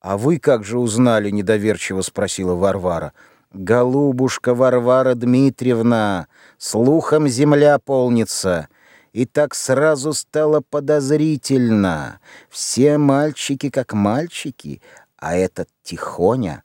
«А вы как же узнали?» — недоверчиво спросила Варвара. «Голубушка Варвара Дмитриевна, слухом земля полнится». И так сразу стало подозрительно. Все мальчики как мальчики, а этот Тихоня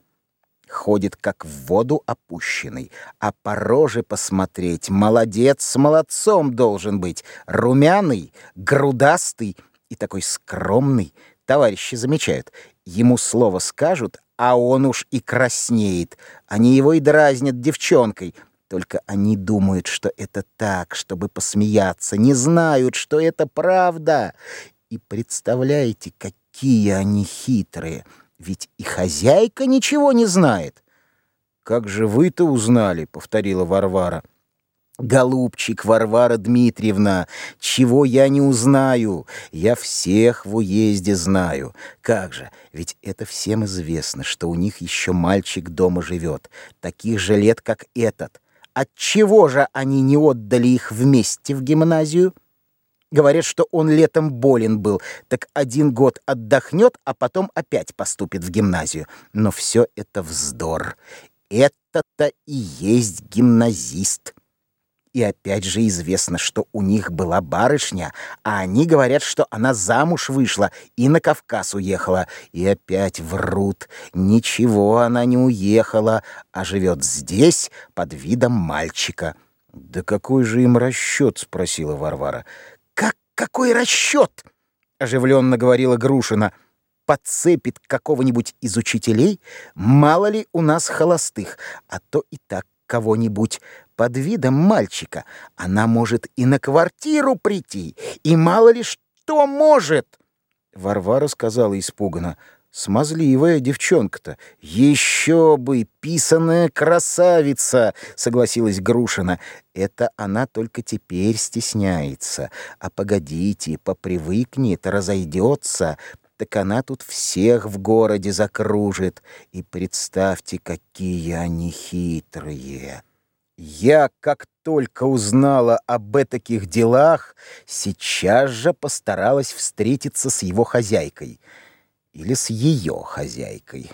ходит как в воду опущенный, а по роже посмотреть молодец с молодцом должен быть, румяный, грудастый и такой скромный. Товарищи замечают, ему слово скажут, а он уж и краснеет. Они его и дразнят девчонкой. Только они думают, что это так, чтобы посмеяться, не знают, что это правда. И представляете, какие они хитрые. Ведь и хозяйка ничего не знает. «Как же вы-то узнали?» — повторила Варвара. Голубчик Варвара Дмитриевна, чего я не узнаю? Я всех в уезде знаю. Как же, ведь это всем известно, что у них еще мальчик дома живет, таких же лет, как этот. Отчего же они не отдали их вместе в гимназию? Говорят, что он летом болен был, так один год отдохнет, а потом опять поступит в гимназию. Но все это вздор. Это-то и есть гимназист. И опять же известно, что у них была барышня, а они говорят, что она замуж вышла и на Кавказ уехала. И опять врут. Ничего она не уехала, а живет здесь под видом мальчика. «Да какой же им расчет?» — спросила Варвара. «Как какой расчет?» — оживленно говорила Грушина. «Подцепит какого-нибудь из учителей, мало ли у нас холостых, а то и так кого-нибудь под видом мальчика. Она может и на квартиру прийти, и мало ли что может. Варвара сказала испуганно. Смазливая девчонка-то. Еще бы, писаная красавица, согласилась Грушина. Это она только теперь стесняется. А погодите, попривыкнет, разойдется, так она тут всех в городе закружит. И представьте, какие они хитрые. Я, как только узнала об этих делах, сейчас же постаралась встретиться с его хозяйкой. Или с ее хозяйкой.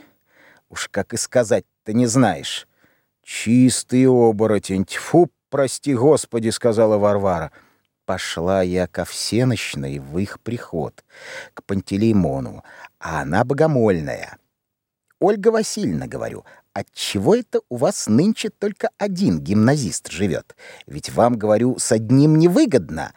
Уж как и сказать-то не знаешь. Чистый оборотень. Тьфу, прости господи, сказала Варвара. Пошла я ко всеночной в их приход, к Пантелеймону, а она богомольная. Ольга Васильевна, говорю, отчего это у вас нынче только один гимназист живет? Ведь вам, говорю, с одним невыгодно.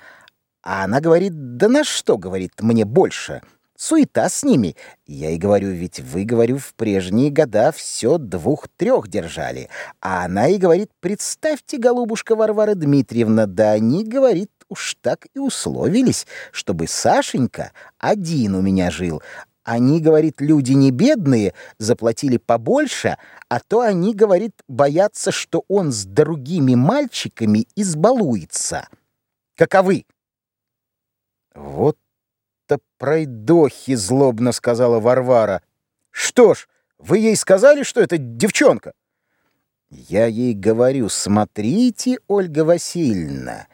А она говорит, да на что, говорит, мне больше? Суета с ними. Я и говорю, ведь вы, говорю, в прежние года все двух-трех держали. А она и говорит, представьте, голубушка Варвара Дмитриевна, да они, говорит, уж так и условились, чтобы Сашенька один у меня жил, они, говорит, люди не бедные, заплатили побольше, а то они, говорит, боятся, что он с другими мальчиками избалуется. Каковы? Вот-то пройдохи, злобно сказала Варвара. Что ж, вы ей сказали, что это девчонка? Я ей говорю, смотрите, Ольга Васильевна,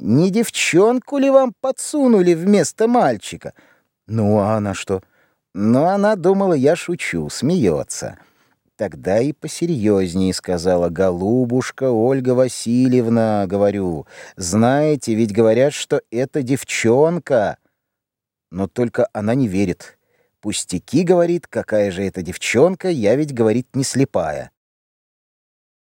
не девчонку ли вам подсунули вместо мальчика? Ну, а она что? Но она думала, я шучу, смеется. Тогда и посерьезнее сказала «Голубушка Ольга Васильевна», говорю, «знаете, ведь говорят, что это девчонка». Но только она не верит. «Пустяки, — говорит, — какая же это девчонка, я ведь, — говорит, — не слепая».